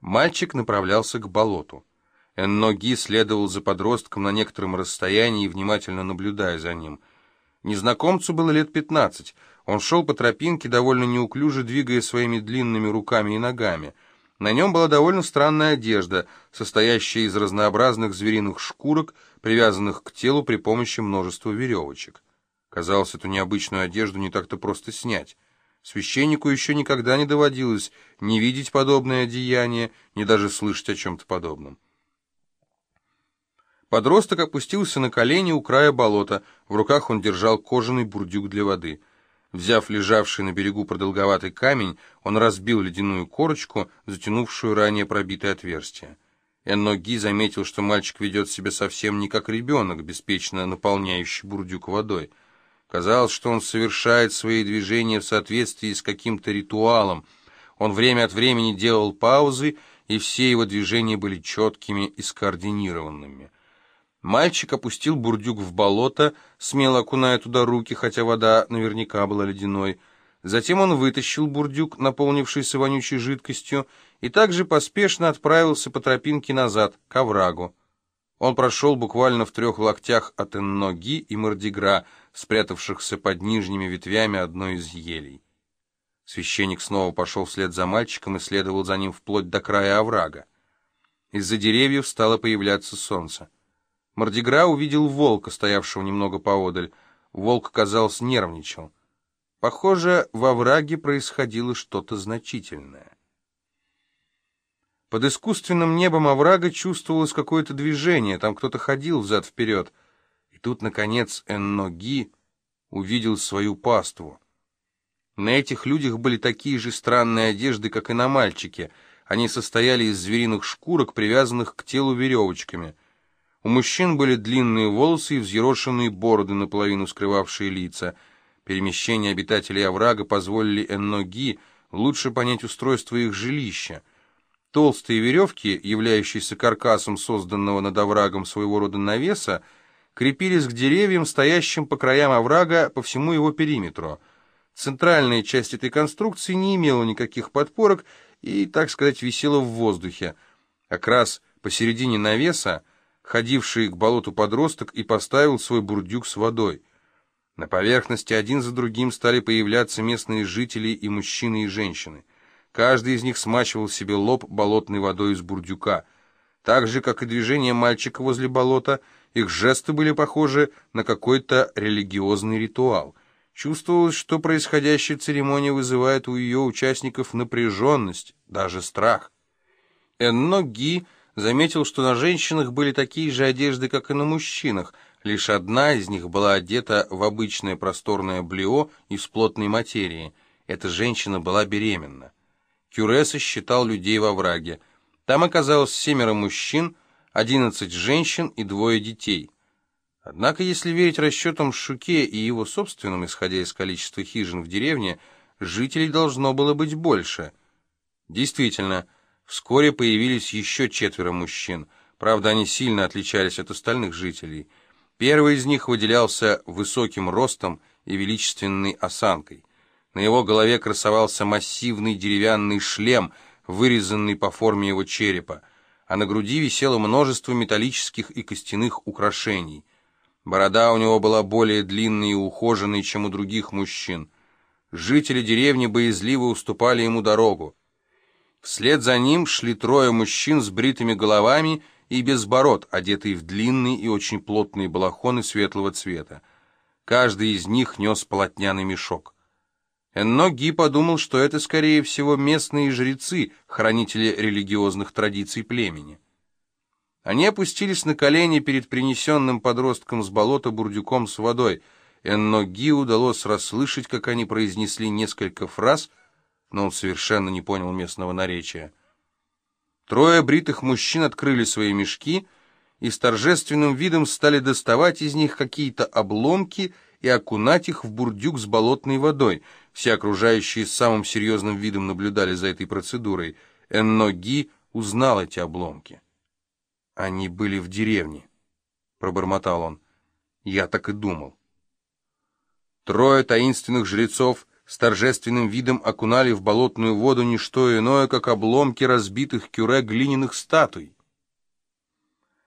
Мальчик направлялся к болоту. Энноги следовал за подростком на некотором расстоянии, внимательно наблюдая за ним. Незнакомцу было лет пятнадцать. Он шел по тропинке, довольно неуклюже двигая своими длинными руками и ногами. На нем была довольно странная одежда, состоящая из разнообразных звериных шкурок, привязанных к телу при помощи множества веревочек. Казалось, эту необычную одежду не так-то просто снять. Священнику еще никогда не доводилось ни видеть подобное одеяние, ни даже слышать о чем-то подобном. Подросток опустился на колени у края болота, в руках он держал кожаный бурдюк для воды. Взяв лежавший на берегу продолговатый камень, он разбил ледяную корочку, затянувшую ранее пробитое отверстие. Энноги заметил, что мальчик ведет себя совсем не как ребенок, беспечно наполняющий бурдюк водой. Казалось, что он совершает свои движения в соответствии с каким-то ритуалом. Он время от времени делал паузы, и все его движения были четкими и скоординированными. Мальчик опустил бурдюк в болото, смело окуная туда руки, хотя вода наверняка была ледяной. Затем он вытащил бурдюк, наполнившийся вонючей жидкостью, и также поспешно отправился по тропинке назад, к оврагу. Он прошел буквально в трех локтях от Энноги и Мордигра, спрятавшихся под нижними ветвями одной из елей. Священник снова пошел вслед за мальчиком и следовал за ним вплоть до края оврага. Из-за деревьев стало появляться солнце. Мордигра увидел волка, стоявшего немного поодаль. Волк, казалось, нервничал. Похоже, во враге происходило что-то значительное. Под искусственным небом оврага чувствовалось какое-то движение, там кто-то ходил взад-вперед. И тут, наконец, Энноги увидел свою паству. На этих людях были такие же странные одежды, как и на мальчике. Они состояли из звериных шкурок, привязанных к телу веревочками. У мужчин были длинные волосы и взъерошенные бороды, наполовину скрывавшие лица. Перемещения обитателей оврага позволили Энноги лучше понять устройство их жилища. Толстые веревки, являющиеся каркасом созданного над оврагом своего рода навеса, крепились к деревьям, стоящим по краям оврага по всему его периметру. Центральная часть этой конструкции не имела никаких подпорок и, так сказать, висела в воздухе. Как раз посередине навеса, ходивший к болоту подросток и поставил свой бурдюк с водой. На поверхности один за другим стали появляться местные жители и мужчины, и женщины. Каждый из них смачивал себе лоб болотной водой из бурдюка. Так же, как и движение мальчика возле болота — их жесты были похожи на какой-то религиозный ритуал. Чувствовалось, что происходящая церемония вызывает у ее участников напряженность, даже страх. Энно Ги заметил, что на женщинах были такие же одежды, как и на мужчинах, лишь одна из них была одета в обычное просторное блео из плотной материи. Эта женщина была беременна. Кюреса считал людей во враге. Там оказалось семеро мужчин — 11 женщин и двое детей. Однако, если верить расчетам Шуке и его собственным, исходя из количества хижин в деревне, жителей должно было быть больше. Действительно, вскоре появились еще четверо мужчин, правда, они сильно отличались от остальных жителей. Первый из них выделялся высоким ростом и величественной осанкой. На его голове красовался массивный деревянный шлем, вырезанный по форме его черепа а на груди висело множество металлических и костяных украшений. Борода у него была более длинной и ухоженной, чем у других мужчин. Жители деревни боязливо уступали ему дорогу. Вслед за ним шли трое мужчин с бритыми головами и без бород, одетые в длинные и очень плотные балахоны светлого цвета. Каждый из них нес полотняный мешок. Энно Ги подумал, что это, скорее всего, местные жрецы, хранители религиозных традиций племени. Они опустились на колени перед принесенным подростком с болота бурдюком с водой. Энно Ги удалось расслышать, как они произнесли несколько фраз, но он совершенно не понял местного наречия. Трое бритых мужчин открыли свои мешки и с торжественным видом стали доставать из них какие-то обломки и окунать их в бурдюк с болотной водой — все окружающие с самым серьезным видом наблюдали за этой процедурой. Энноги узнал эти обломки. «Они были в деревне», — пробормотал он. «Я так и думал». Трое таинственных жрецов с торжественным видом окунали в болотную воду не что иное, как обломки разбитых кюре глиняных статуй.